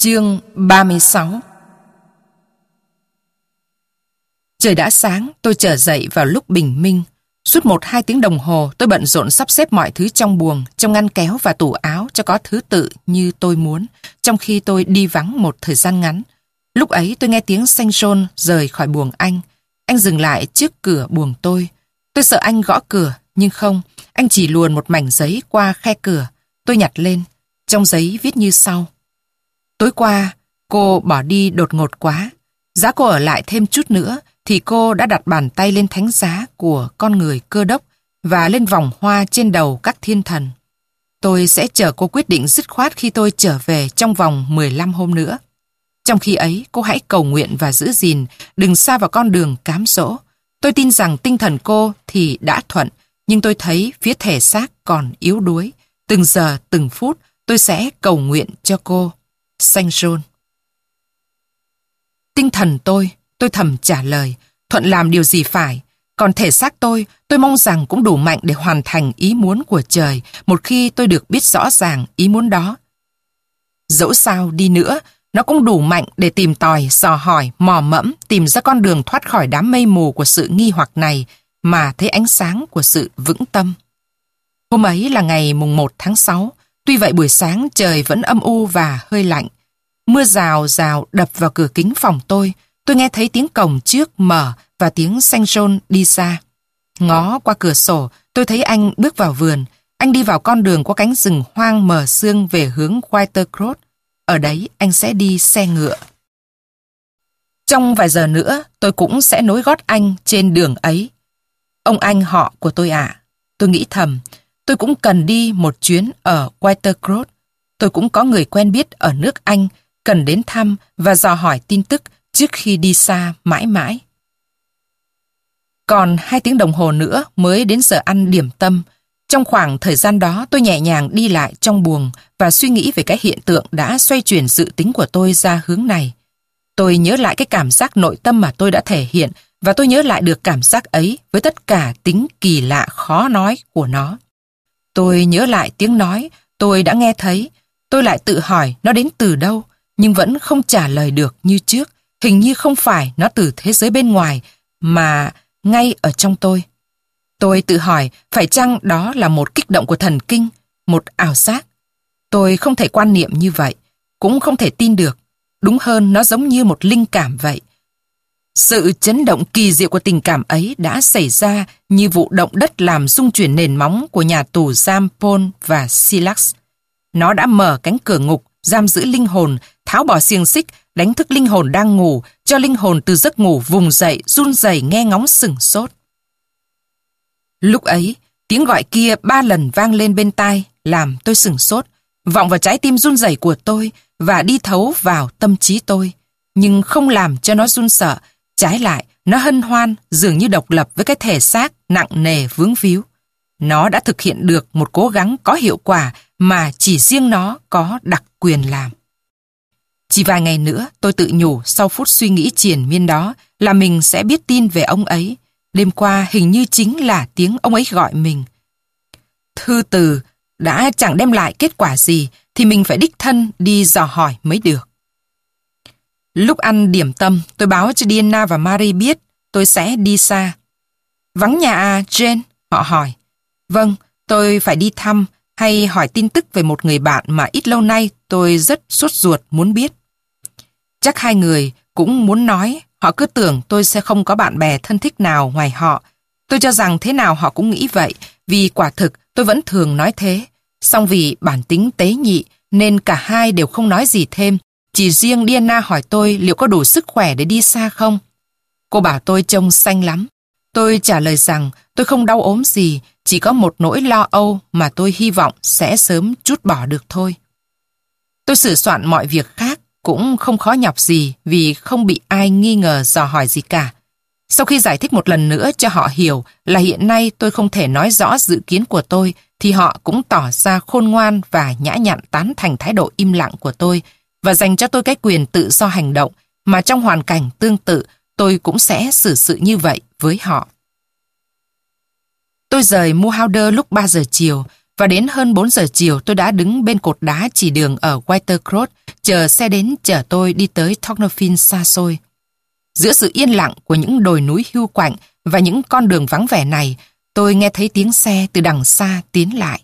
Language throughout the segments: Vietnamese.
Chương 36 Trời đã sáng, tôi trở dậy vào lúc bình minh. Suốt một hai tiếng đồng hồ, tôi bận rộn sắp xếp mọi thứ trong buồng, trong ngăn kéo và tủ áo cho có thứ tự như tôi muốn, trong khi tôi đi vắng một thời gian ngắn. Lúc ấy tôi nghe tiếng xanh John rời khỏi buồng anh. Anh dừng lại trước cửa buồng tôi. Tôi sợ anh gõ cửa, nhưng không, anh chỉ luồn một mảnh giấy qua khe cửa. Tôi nhặt lên, trong giấy viết như sau. Tối qua, cô bỏ đi đột ngột quá. Giá cô ở lại thêm chút nữa, thì cô đã đặt bàn tay lên thánh giá của con người cơ đốc và lên vòng hoa trên đầu các thiên thần. Tôi sẽ chờ cô quyết định dứt khoát khi tôi trở về trong vòng 15 hôm nữa. Trong khi ấy, cô hãy cầu nguyện và giữ gìn, đừng xa vào con đường cám dỗ. Tôi tin rằng tinh thần cô thì đã thuận, nhưng tôi thấy phía thể xác còn yếu đuối. Từng giờ, từng phút, tôi sẽ cầu nguyện cho cô. Saint John Tinh thần tôi, tôi thầm trả lời, thuận làm điều gì phải. Còn thể xác tôi, tôi mong rằng cũng đủ mạnh để hoàn thành ý muốn của trời một khi tôi được biết rõ ràng ý muốn đó. Dẫu sao đi nữa, nó cũng đủ mạnh để tìm tòi, dò hỏi, mò mẫm, tìm ra con đường thoát khỏi đám mây mù của sự nghi hoặc này mà thấy ánh sáng của sự vững tâm. Hôm ấy là ngày mùng 1 tháng 6, tuy vậy buổi sáng trời vẫn âm u và hơi lạnh. Mưa rào rào đập vào cửa kính phòng tôi, tôi nghe thấy tiếng cổng trước mở và tiếng xanh rôn đi xa. Ngó qua cửa sổ, tôi thấy anh bước vào vườn. Anh đi vào con đường qua cánh rừng hoang mờ sương về hướng Whitercross. Ở đấy anh sẽ đi xe ngựa. Trong vài giờ nữa, tôi cũng sẽ nối gót anh trên đường ấy. Ông anh họ của tôi ạ. Tôi nghĩ thầm, tôi cũng cần đi một chuyến ở Whitercross. Tôi cũng có người quen biết ở nước Anh, cần đến thăm và dò hỏi tin tức trước khi đi xa mãi mãi. Còn hai tiếng đồng hồ nữa mới đến giờ ăn điểm tâm. Trong khoảng thời gian đó tôi nhẹ nhàng đi lại trong buồng và suy nghĩ về cái hiện tượng đã xoay chuyển dự tính của tôi ra hướng này. Tôi nhớ lại cái cảm giác nội tâm mà tôi đã thể hiện và tôi nhớ lại được cảm giác ấy với tất cả tính kỳ lạ khó nói của nó. Tôi nhớ lại tiếng nói tôi đã nghe thấy. Tôi lại tự hỏi nó đến từ đâu, nhưng vẫn không trả lời được như trước. Hình như không phải nó từ thế giới bên ngoài, mà ngay ở trong tôi. Tôi tự hỏi phải chăng đó là một kích động của thần kinh, một ảo giác. Tôi không thể quan niệm như vậy, cũng không thể tin được. Đúng hơn nó giống như một linh cảm vậy. Sự chấn động kỳ diệu của tình cảm ấy đã xảy ra như vụ động đất làm rung chuyển nền móng của nhà tù giam Paul và Silas. Nó đã mở cánh cửa ngục, giam giữ linh hồn, tháo bỏ xiềng xích, đánh thức linh hồn đang ngủ, cho linh hồn từ giấc ngủ vùng dậy, run rẩy nghe ngóng sừng sốt. Lúc ấy, tiếng gọi kia ba lần vang lên bên tai, làm tôi sừng sốt, vọng vào trái tim run rẩy của tôi và đi thấu vào tâm trí tôi, nhưng không làm cho nó run sợ, trái lại, nó hân hoan, dường như độc lập với cái thể xác nặng nề vướng víu. Nó đã thực hiện được một cố gắng có hiệu quả mà chỉ riêng nó có đặc quyền làm. Chỉ vài ngày nữa, tôi tự nhủ sau phút suy nghĩ triền miên đó là mình sẽ biết tin về ông ấy. Đêm qua hình như chính là tiếng ông ấy gọi mình. Thư từ đã chẳng đem lại kết quả gì thì mình phải đích thân đi dò hỏi mới được. Lúc ăn điểm tâm, tôi báo cho Diana và Marie biết tôi sẽ đi xa. Vắng nhà à, Jane? Họ hỏi. Vâng, tôi phải đi thăm hay hỏi tin tức về một người bạn mà ít lâu nay tôi rất sốt ruột muốn biết. Chắc hai người cũng muốn nói, họ cứ tưởng tôi sẽ không có bạn bè thân thích nào ngoài họ. Tôi cho rằng thế nào họ cũng nghĩ vậy, vì quả thực tôi vẫn thường nói thế. Song vì bản tính tế nhị nên cả hai đều không nói gì thêm. Chỉ riêng Diana hỏi tôi liệu có đủ sức khỏe để đi xa không. Cô bảo tôi trông xanh lắm. Tôi trả lời rằng tôi không đau ốm gì, chỉ có một nỗi lo âu mà tôi hy vọng sẽ sớm chút bỏ được thôi. Tôi sửa soạn mọi việc khác, cũng không khó nhọc gì vì không bị ai nghi ngờ dò hỏi gì cả. Sau khi giải thích một lần nữa cho họ hiểu là hiện nay tôi không thể nói rõ dự kiến của tôi, thì họ cũng tỏ ra khôn ngoan và nhã nhặn tán thành thái độ im lặng của tôi và dành cho tôi cái quyền tự do hành động mà trong hoàn cảnh tương tự tôi cũng sẽ xử sự như vậy với họ. Tôi rời Muhauder lúc 3 giờ chiều và đến hơn 4 giờ chiều tôi đã đứng bên cột đá chỉ đường ở Whitercross chờ xe đến chở tôi đi tới Tocnofin xa xôi. Giữa sự yên lặng của những đồi núi hưu quạnh và những con đường vắng vẻ này, tôi nghe thấy tiếng xe từ đằng xa tiến lại.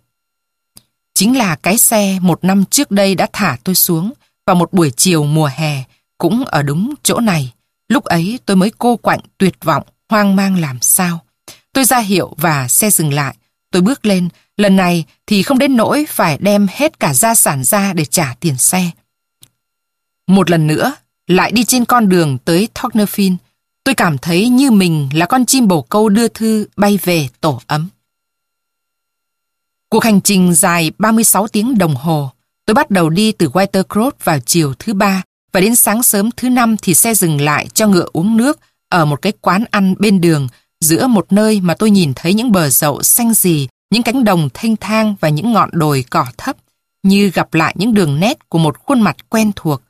Chính là cái xe một năm trước đây đã thả tôi xuống vào một buổi chiều mùa hè, cũng ở đúng chỗ này. Lúc ấy tôi mới cô quạnh tuyệt vọng, hoang mang làm sao. Tôi ra hiệu và xe dừng lại. Tôi bước lên, lần này thì không đến nỗi phải đem hết cả gia sản ra để trả tiền xe. Một lần nữa, lại đi trên con đường tới Thornefin, tôi cảm thấy như mình là con chim bồ câu đưa thư bay về tổ ấm. Cuộc hành trình dài 36 tiếng đồng hồ, tôi bắt đầu đi từ Whitercross vào chiều thứ ba và đến sáng sớm thứ năm thì xe dừng lại cho ngựa uống nước ở một cái quán ăn bên đường giữa một nơi mà tôi nhìn thấy những bờ dậu xanh gì những cánh đồng thanh thang và những ngọn đồi cỏ thấp, như gặp lại những đường nét của một khuôn mặt quen thuộc.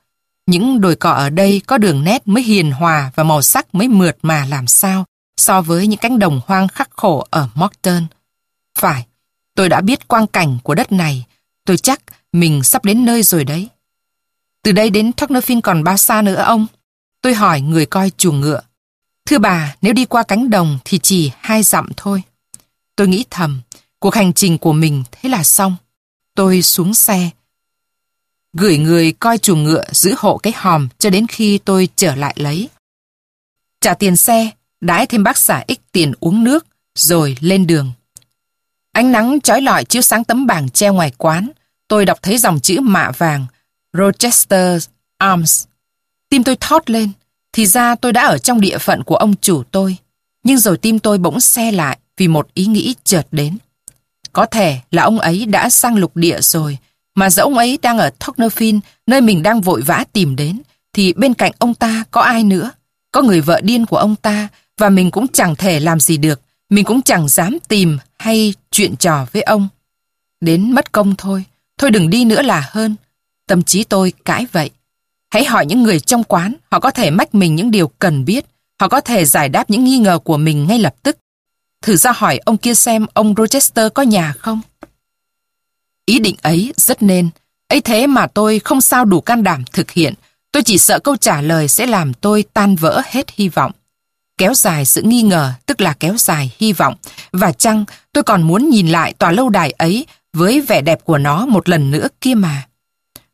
Những đồi cỏ ở đây có đường nét mới hiền hòa và màu sắc mới mượt mà làm sao so với những cánh đồng hoang khắc khổ ở Morton. Phải, tôi đã biết quang cảnh của đất này, tôi chắc mình sắp đến nơi rồi đấy. Từ đây đến Tocnofin còn bao xa nữa ông? Tôi hỏi người coi chuồng ngựa. Thưa bà, nếu đi qua cánh đồng thì chỉ hai dặm thôi. Tôi nghĩ thầm, cuộc hành trình của mình thế là xong. Tôi xuống xe, gửi người coi chuồng ngựa giữ hộ cái hòm cho đến khi tôi trở lại lấy. Trả tiền xe, đãi thêm bác xã ích tiền uống nước, rồi lên đường. Ánh nắng chói lọi chiếu sáng tấm bảng treo ngoài quán. Tôi đọc thấy dòng chữ mạ vàng Rochester Arms. Tim tôi thót lên. Thì ra tôi đã ở trong địa phận của ông chủ tôi. Nhưng rồi tim tôi bỗng xe lại vì một ý nghĩ chợt đến. Có thể là ông ấy đã sang lục địa rồi, mà dẫu ông ấy đang ở Tocnofin, nơi mình đang vội vã tìm đến, thì bên cạnh ông ta có ai nữa? Có người vợ điên của ông ta, và mình cũng chẳng thể làm gì được. Mình cũng chẳng dám tìm hay chuyện trò với ông. Đến mất công thôi, thôi đừng đi nữa là hơn. Tâm trí tôi cãi vậy. Hãy hỏi những người trong quán, họ có thể mách mình những điều cần biết, họ có thể giải đáp những nghi ngờ của mình ngay lập tức. Thử ra hỏi ông kia xem ông Rochester có nhà không? Ý định ấy rất nên, ấy thế mà tôi không sao đủ can đảm thực hiện, tôi chỉ sợ câu trả lời sẽ làm tôi tan vỡ hết hy vọng. Kéo dài sự nghi ngờ tức là kéo dài hy vọng, và chăng tôi còn muốn nhìn lại tòa lâu đài ấy với vẻ đẹp của nó một lần nữa kia mà.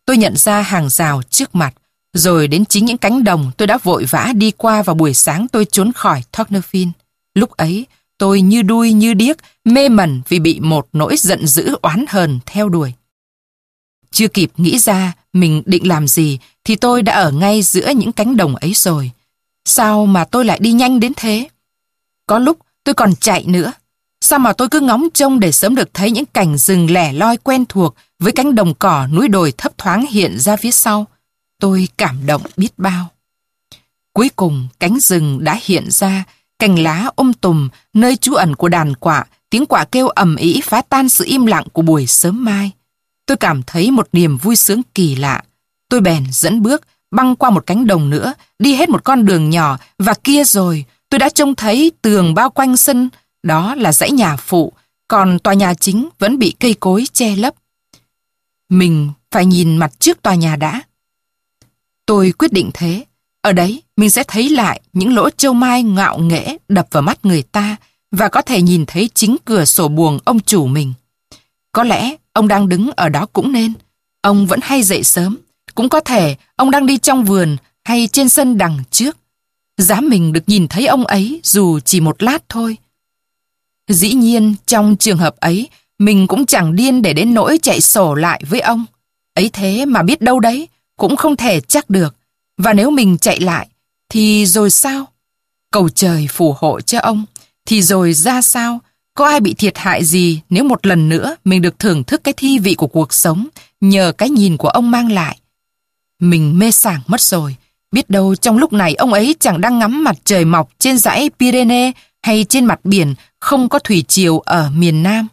Tôi nhận ra hàng rào trước mặt, rồi đến chính những cánh đồng tôi đã vội vã đi qua vào buổi sáng tôi trốn khỏi Tocnofin. Lúc ấy, tôi như đuôi như điếc, mê mẩn vì bị một nỗi giận dữ oán hờn theo đuổi. Chưa kịp nghĩ ra mình định làm gì thì tôi đã ở ngay giữa những cánh đồng ấy rồi. Sao mà tôi lại đi nhanh đến thế? Có lúc tôi còn chạy nữa. Sao mà tôi cứ ngóng trông để sớm được thấy những cảnh rừng lẻ loi quen thuộc với cánh đồng cỏ núi đồi thấp thoáng hiện ra phía sau? Tôi cảm động biết bao. Cuối cùng cánh rừng đã hiện ra, cành lá ôm tùm, nơi trú ẩn của đàn quạ, tiếng quạ kêu ầm ĩ phá tan sự im lặng của buổi sớm mai. Tôi cảm thấy một niềm vui sướng kỳ lạ. Tôi bèn dẫn bước, băng qua một cánh đồng nữa, đi hết một con đường nhỏ, và kia rồi, tôi đã trông thấy tường bao quanh sân, đó là dãy nhà phụ, còn tòa nhà chính vẫn bị cây cối che lấp. Mình phải nhìn mặt trước tòa nhà đã. Tôi quyết định thế. Ở đấy, mình sẽ thấy lại những lỗ châu mai ngạo nghễ đập vào mắt người ta và có thể nhìn thấy chính cửa sổ buồng ông chủ mình. Có lẽ ông đang đứng ở đó cũng nên. Ông vẫn hay dậy sớm. Cũng có thể ông đang đi trong vườn hay trên sân đằng trước. Giá mình được nhìn thấy ông ấy dù chỉ một lát thôi. Dĩ nhiên, trong trường hợp ấy, mình cũng chẳng điên để đến nỗi chạy sổ lại với ông. Ấy thế mà biết đâu đấy, cũng không thể chắc được. Và nếu mình chạy lại, thì rồi sao? Cầu trời phù hộ cho ông, thì rồi ra sao? Có ai bị thiệt hại gì nếu một lần nữa mình được thưởng thức cái thi vị của cuộc sống nhờ cái nhìn của ông mang lại? Mình mê sảng mất rồi. Biết đâu trong lúc này ông ấy chẳng đang ngắm mặt trời mọc trên dãy Pyrenees hay trên mặt biển không có thủy triều ở miền Nam.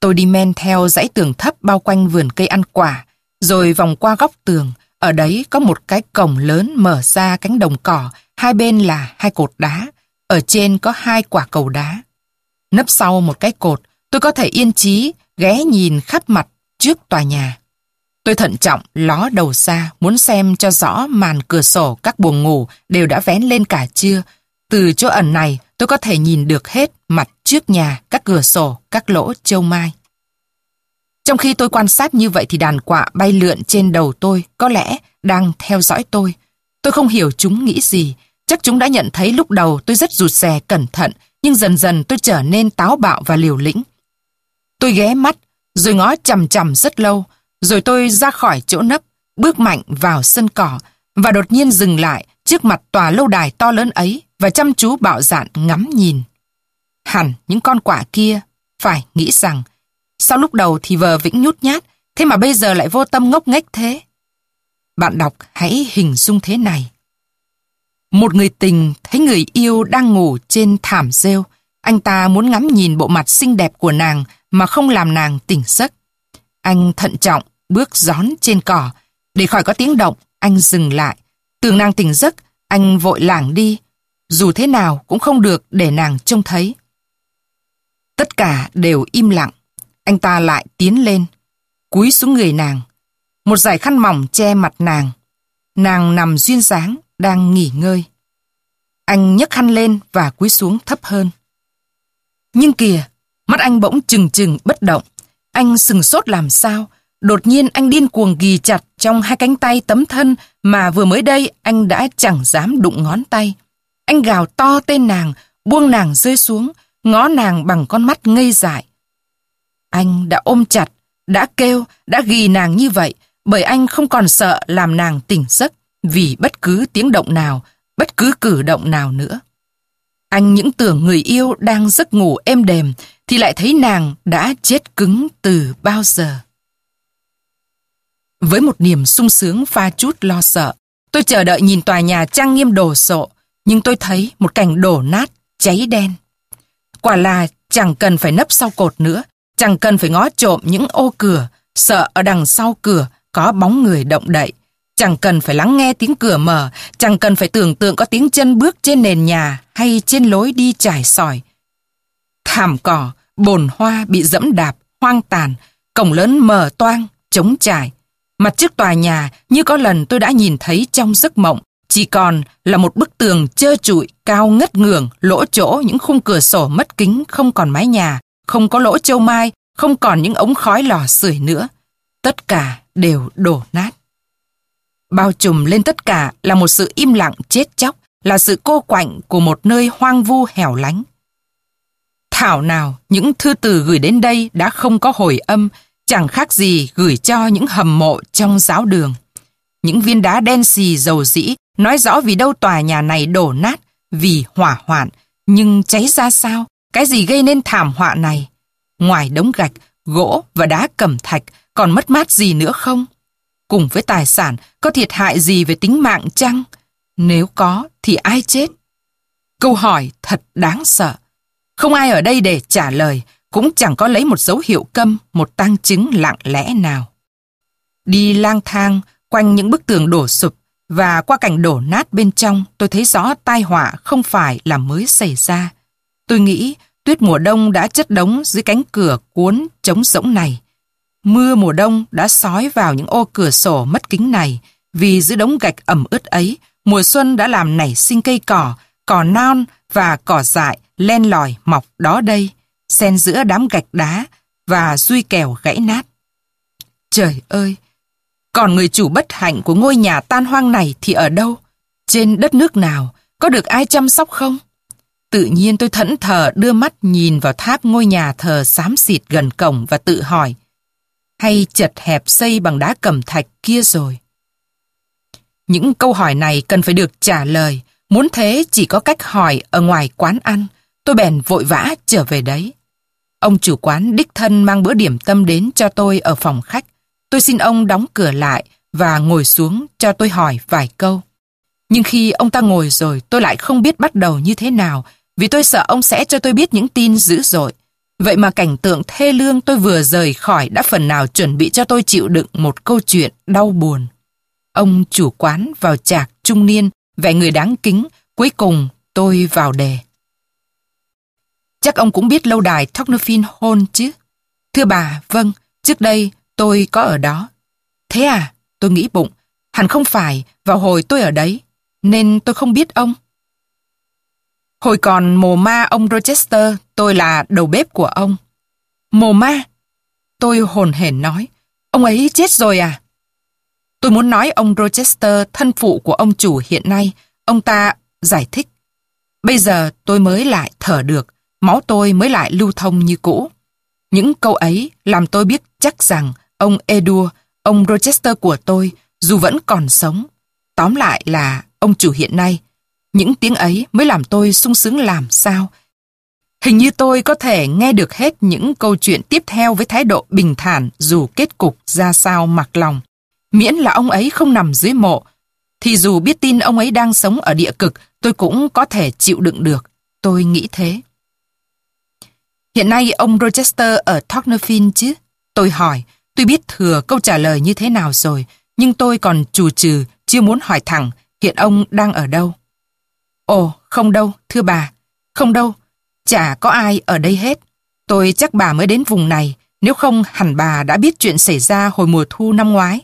Tôi đi men theo dãy tường thấp bao quanh vườn cây ăn quả, rồi vòng qua góc tường, ở đấy có một cái cổng lớn mở ra cánh đồng cỏ, hai bên là hai cột đá, ở trên có hai quả cầu đá. Nấp sau một cái cột, tôi có thể yên trí ghé nhìn khắp mặt trước tòa nhà. Tôi thận trọng ló đầu ra muốn xem cho rõ màn cửa sổ các buồng ngủ đều đã vén lên cả chưa. Từ chỗ ẩn này tôi có thể nhìn được hết mặt trước nhà, các cửa sổ, các lỗ châu mai. Trong khi tôi quan sát như vậy thì đàn quạ bay lượn trên đầu tôi có lẽ đang theo dõi tôi. Tôi không hiểu chúng nghĩ gì. Chắc chúng đã nhận thấy lúc đầu tôi rất rụt rè cẩn thận nhưng dần dần tôi trở nên táo bạo và liều lĩnh. Tôi ghé mắt rồi ngó chầm chầm rất lâu rồi tôi ra khỏi chỗ nấp bước mạnh vào sân cỏ và đột nhiên dừng lại trước mặt tòa lâu đài to lớn ấy và chăm chú bạo dạn ngắm nhìn. Hẳn những con quả kia phải nghĩ rằng Sao lúc đầu thì vờ vĩnh nhút nhát, thế mà bây giờ lại vô tâm ngốc nghếch thế? Bạn đọc hãy hình dung thế này. Một người tình thấy người yêu đang ngủ trên thảm rêu. Anh ta muốn ngắm nhìn bộ mặt xinh đẹp của nàng mà không làm nàng tỉnh giấc. Anh thận trọng bước gión trên cỏ. Để khỏi có tiếng động, anh dừng lại. Tưởng nàng tỉnh giấc, anh vội lảng đi. Dù thế nào cũng không được để nàng trông thấy. Tất cả đều im lặng. Anh ta lại tiến lên, cúi xuống người nàng. Một dải khăn mỏng che mặt nàng. Nàng nằm duyên dáng, đang nghỉ ngơi. Anh nhấc khăn lên và cúi xuống thấp hơn. Nhưng kìa, mắt anh bỗng trừng trừng bất động. Anh sừng sốt làm sao? Đột nhiên anh điên cuồng ghi chặt trong hai cánh tay tấm thân mà vừa mới đây anh đã chẳng dám đụng ngón tay. Anh gào to tên nàng, buông nàng rơi xuống, ngó nàng bằng con mắt ngây dại. Anh đã ôm chặt, đã kêu, đã ghi nàng như vậy bởi anh không còn sợ làm nàng tỉnh giấc vì bất cứ tiếng động nào, bất cứ cử động nào nữa. Anh những tưởng người yêu đang giấc ngủ êm đềm thì lại thấy nàng đã chết cứng từ bao giờ. Với một niềm sung sướng pha chút lo sợ, tôi chờ đợi nhìn tòa nhà trang nghiêm đồ sộ, nhưng tôi thấy một cảnh đổ nát, cháy đen. Quả là chẳng cần phải nấp sau cột nữa, Chẳng cần phải ngó trộm những ô cửa, sợ ở đằng sau cửa có bóng người động đậy. Chẳng cần phải lắng nghe tiếng cửa mở, chẳng cần phải tưởng tượng có tiếng chân bước trên nền nhà hay trên lối đi trải sỏi. Thảm cỏ, bồn hoa bị dẫm đạp, hoang tàn, cổng lớn mở toang, trống trải. Mặt trước tòa nhà như có lần tôi đã nhìn thấy trong giấc mộng, chỉ còn là một bức tường trơ trụi, cao ngất ngường, lỗ chỗ những khung cửa sổ mất kính không còn mái nhà, không có lỗ châu mai, không còn những ống khói lò sưởi nữa. Tất cả đều đổ nát. Bao trùm lên tất cả là một sự im lặng chết chóc, là sự cô quạnh của một nơi hoang vu hẻo lánh. Thảo nào những thư từ gửi đến đây đã không có hồi âm, chẳng khác gì gửi cho những hầm mộ trong giáo đường. Những viên đá đen xì dầu dĩ nói rõ vì đâu tòa nhà này đổ nát, vì hỏa hoạn, nhưng cháy ra sao, cái gì gây nên thảm họa này? Ngoài đống gạch, gỗ và đá cẩm thạch còn mất mát gì nữa không? Cùng với tài sản có thiệt hại gì về tính mạng chăng? Nếu có thì ai chết? Câu hỏi thật đáng sợ. Không ai ở đây để trả lời, cũng chẳng có lấy một dấu hiệu câm, một tăng chứng lặng lẽ nào. Đi lang thang quanh những bức tường đổ sụp và qua cảnh đổ nát bên trong tôi thấy rõ tai họa không phải là mới xảy ra. Tôi nghĩ tuyết mùa đông đã chất đống dưới cánh cửa cuốn trống rỗng này. Mưa mùa đông đã sói vào những ô cửa sổ mất kính này, vì dưới đống gạch ẩm ướt ấy, mùa xuân đã làm nảy sinh cây cỏ, cỏ non và cỏ dại len lỏi mọc đó đây, xen giữa đám gạch đá và duy kèo gãy nát. Trời ơi! Còn người chủ bất hạnh của ngôi nhà tan hoang này thì ở đâu? Trên đất nước nào? Có được ai chăm sóc không? Tự nhiên tôi thẫn thờ đưa mắt nhìn vào tháp ngôi nhà thờ xám xịt gần cổng và tự hỏi, hay chật hẹp xây bằng đá cẩm thạch kia rồi? Những câu hỏi này cần phải được trả lời, muốn thế chỉ có cách hỏi ở ngoài quán ăn, tôi bèn vội vã trở về đấy. Ông chủ quán đích thân mang bữa điểm tâm đến cho tôi ở phòng khách. Tôi xin ông đóng cửa lại và ngồi xuống cho tôi hỏi vài câu. Nhưng khi ông ta ngồi rồi tôi lại không biết bắt đầu như thế nào vì tôi sợ ông sẽ cho tôi biết những tin dữ dội. Vậy mà cảnh tượng thê lương tôi vừa rời khỏi đã phần nào chuẩn bị cho tôi chịu đựng một câu chuyện đau buồn. Ông chủ quán vào chạc trung niên, vẻ người đáng kính, cuối cùng tôi vào đề. Chắc ông cũng biết lâu đài Tocnofin hôn chứ? Thưa bà, vâng, trước đây tôi có ở đó. Thế à, tôi nghĩ bụng, hẳn không phải vào hồi tôi ở đấy, nên tôi không biết ông. Hồi còn mồ ma ông Rochester, tôi là đầu bếp của ông. Mồ ma? Tôi hồn hển nói, ông ấy chết rồi à? Tôi muốn nói ông Rochester, thân phụ của ông chủ hiện nay, ông ta giải thích. Bây giờ tôi mới lại thở được, máu tôi mới lại lưu thông như cũ. Những câu ấy làm tôi biết chắc rằng ông Edua, ông Rochester của tôi, dù vẫn còn sống. Tóm lại là ông chủ hiện nay. Những tiếng ấy mới làm tôi sung sướng làm sao. Hình như tôi có thể nghe được hết những câu chuyện tiếp theo với thái độ bình thản dù kết cục ra sao mặc lòng. Miễn là ông ấy không nằm dưới mộ, thì dù biết tin ông ấy đang sống ở địa cực, tôi cũng có thể chịu đựng được. Tôi nghĩ thế. Hiện nay ông Rochester ở Tocnafin chứ? Tôi hỏi, tôi biết thừa câu trả lời như thế nào rồi, nhưng tôi còn chù trừ, chưa muốn hỏi thẳng, hiện ông đang ở đâu? Ồ, không đâu, thưa bà. Không đâu, chả có ai ở đây hết. Tôi chắc bà mới đến vùng này, nếu không hẳn bà đã biết chuyện xảy ra hồi mùa thu năm ngoái.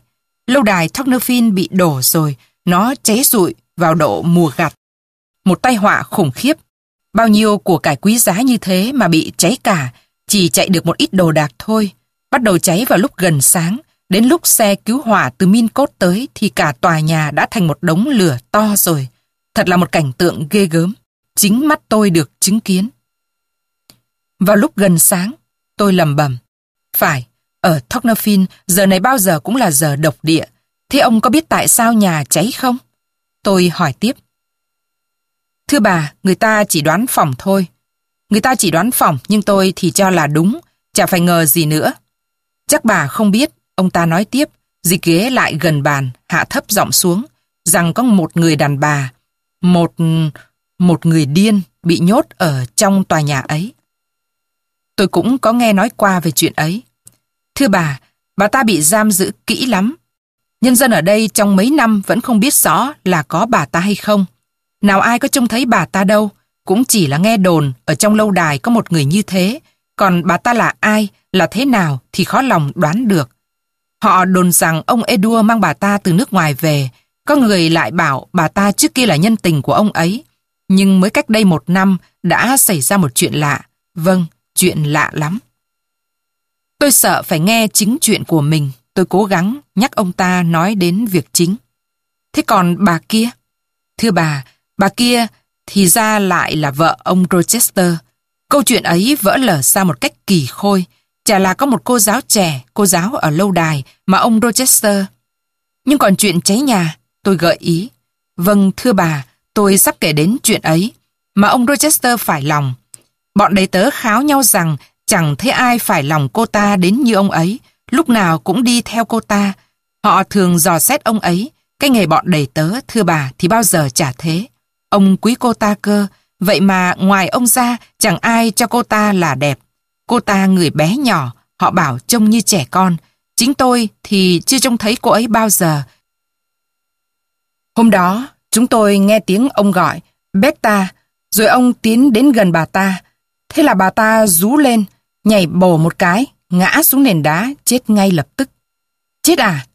Lâu đài Tocnafin bị đổ rồi, nó cháy rụi vào độ mùa gặt. Một tai họa khủng khiếp. Bao nhiêu của cải quý giá như thế mà bị cháy cả, chỉ chạy được một ít đồ đạc thôi. Bắt đầu cháy vào lúc gần sáng, đến lúc xe cứu hỏa từ Min Cốt tới thì cả tòa nhà đã thành một đống lửa to rồi. Thật là một cảnh tượng ghê gớm. Chính mắt tôi được chứng kiến. Vào lúc gần sáng, tôi lầm bầm. Phải, ở Tocnafin giờ này bao giờ cũng là giờ độc địa. Thế ông có biết tại sao nhà cháy không? Tôi hỏi tiếp. Thưa bà, người ta chỉ đoán phòng thôi. Người ta chỉ đoán phòng nhưng tôi thì cho là đúng, chả phải ngờ gì nữa. Chắc bà không biết, ông ta nói tiếp, dịch ghế lại gần bàn, hạ thấp giọng xuống, rằng có một người đàn bà, một... một người điên bị nhốt ở trong tòa nhà ấy. Tôi cũng có nghe nói qua về chuyện ấy. Thưa bà, bà ta bị giam giữ kỹ lắm. Nhân dân ở đây trong mấy năm vẫn không biết rõ là có bà ta hay không. Nào ai có trông thấy bà ta đâu, cũng chỉ là nghe đồn ở trong lâu đài có một người như thế, còn bà ta là ai, là thế nào thì khó lòng đoán được. Họ đồn rằng ông Edua mang bà ta từ nước ngoài về, có người lại bảo bà ta trước kia là nhân tình của ông ấy. Nhưng mới cách đây một năm đã xảy ra một chuyện lạ. Vâng, chuyện lạ lắm. Tôi sợ phải nghe chính chuyện của mình. Tôi cố gắng nhắc ông ta nói đến việc chính. Thế còn bà kia? Thưa bà, bà kia thì ra lại là vợ ông Rochester. Câu chuyện ấy vỡ lở ra một cách kỳ khôi. Chả là có một cô giáo trẻ, cô giáo ở lâu đài mà ông Rochester. Nhưng còn chuyện cháy nhà, tôi gợi ý. Vâng, thưa bà, tôi sắp kể đến chuyện ấy. Mà ông Rochester phải lòng. Bọn đầy tớ kháo nhau rằng chẳng thấy ai phải lòng cô ta đến như ông ấy. Lúc nào cũng đi theo cô ta. Họ thường dò xét ông ấy. Cái nghề bọn đầy tớ, thưa bà, thì bao giờ chả thế. Ông quý cô ta cơ. Vậy mà ngoài ông ra, chẳng ai cho cô ta là đẹp. Cô ta người bé nhỏ, họ bảo trông như trẻ con. Chính tôi thì chưa trông thấy cô ấy bao giờ. Hôm đó, chúng tôi nghe tiếng ông gọi, Beta, rồi ông tiến đến gần bà ta. Thế là bà ta rú lên, nhảy bổ một cái, ngã xuống nền đá, chết ngay lập tức. Chết à?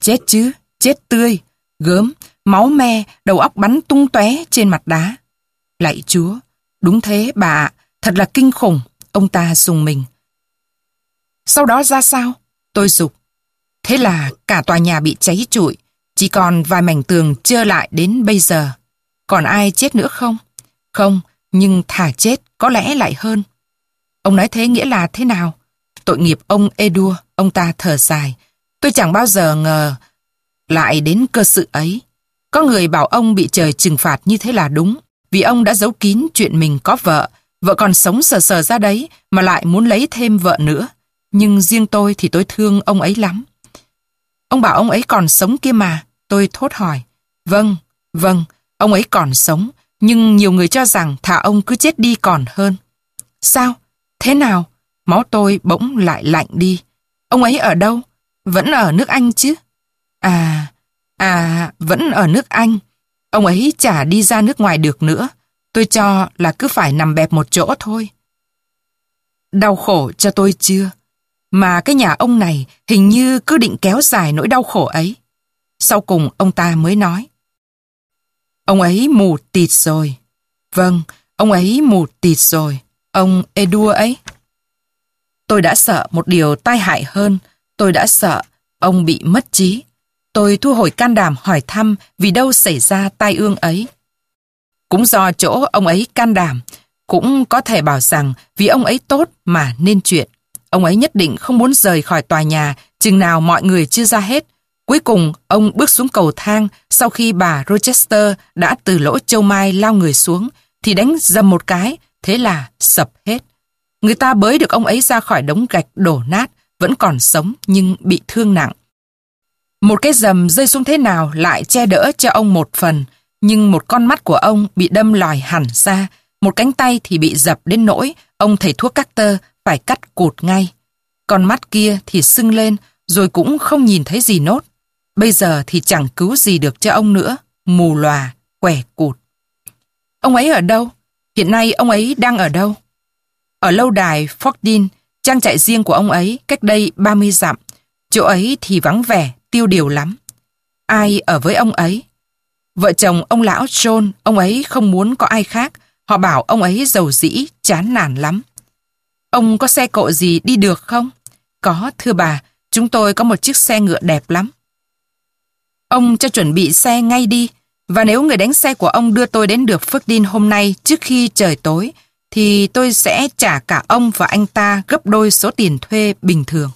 Chết chứ, chết tươi, gớm, máu me, đầu óc bắn tung tóe trên mặt đá. Lạy chúa, đúng thế bà ạ, thật là kinh khủng, ông ta dùng mình. Sau đó ra sao? Tôi dục. Thế là cả tòa nhà bị cháy trụi, chỉ còn vài mảnh tường chưa lại đến bây giờ. Còn ai chết nữa không? Không, nhưng thả chết có lẽ lại hơn. Ông nói thế nghĩa là thế nào? Tội nghiệp ông Edua, ông ta thở dài. Tôi chẳng bao giờ ngờ lại đến cơ sự ấy. Có người bảo ông bị trời trừng phạt như thế là đúng, vì ông đã giấu kín chuyện mình có vợ, vợ còn sống sờ sờ ra đấy mà lại muốn lấy thêm vợ nữa. Nhưng riêng tôi thì tôi thương ông ấy lắm. Ông bảo ông ấy còn sống kia mà, tôi thốt hỏi. Vâng, vâng, ông ấy còn sống, nhưng nhiều người cho rằng thả ông cứ chết đi còn hơn. Sao? Thế nào? Máu tôi bỗng lại lạnh đi. Ông ấy ở đâu? Vẫn ở nước Anh chứ? À, à, vẫn ở nước Anh. Ông ấy chả đi ra nước ngoài được nữa. Tôi cho là cứ phải nằm bẹp một chỗ thôi. đau khổ cho tôi chưa? Mà cái nhà ông này hình như cứ định kéo dài nỗi đau khổ ấy. Sau cùng ông ta mới nói. Ông ấy mù tịt rồi. Vâng, ông ấy mù tịt rồi. Ông Edua ấy. Tôi đã sợ một điều tai hại hơn. Tôi đã sợ ông bị mất trí. Tôi thu hồi can đảm hỏi thăm vì đâu xảy ra tai ương ấy. Cũng do chỗ ông ấy can đảm, cũng có thể bảo rằng vì ông ấy tốt mà nên chuyện. Ông ấy nhất định không muốn rời khỏi tòa nhà chừng nào mọi người chưa ra hết. Cuối cùng, ông bước xuống cầu thang sau khi bà Rochester đã từ lỗ châu mai lao người xuống thì đánh dầm một cái, thế là sập hết. Người ta bới được ông ấy ra khỏi đống gạch đổ nát, vẫn còn sống nhưng bị thương nặng. Một cái dầm rơi xuống thế nào lại che đỡ cho ông một phần, nhưng một con mắt của ông bị đâm lòi hẳn ra, một cánh tay thì bị dập đến nỗi ông thầy thuốc Carter phải cắt cụt ngay. Con mắt kia thì sưng lên rồi cũng không nhìn thấy gì nốt. Bây giờ thì chẳng cứu gì được cho ông nữa, mù lòa, quẻ cụt. Ông ấy ở đâu? Hiện nay ông ấy đang ở đâu? Ở lâu đài Fordin, trang trại riêng của ông ấy cách đây 30 dặm. Chỗ ấy thì vắng vẻ, tiêu điều lắm. Ai ở với ông ấy? Vợ chồng ông lão John, ông ấy không muốn có ai khác. Họ bảo ông ấy giàu dĩ, chán nản lắm. Ông có xe cộ gì đi được không? Có, thưa bà, chúng tôi có một chiếc xe ngựa đẹp lắm. Ông cho chuẩn bị xe ngay đi, và nếu người đánh xe của ông đưa tôi đến được Phước hôm nay trước khi trời tối, thì tôi sẽ trả cả ông và anh ta gấp đôi số tiền thuê bình thường.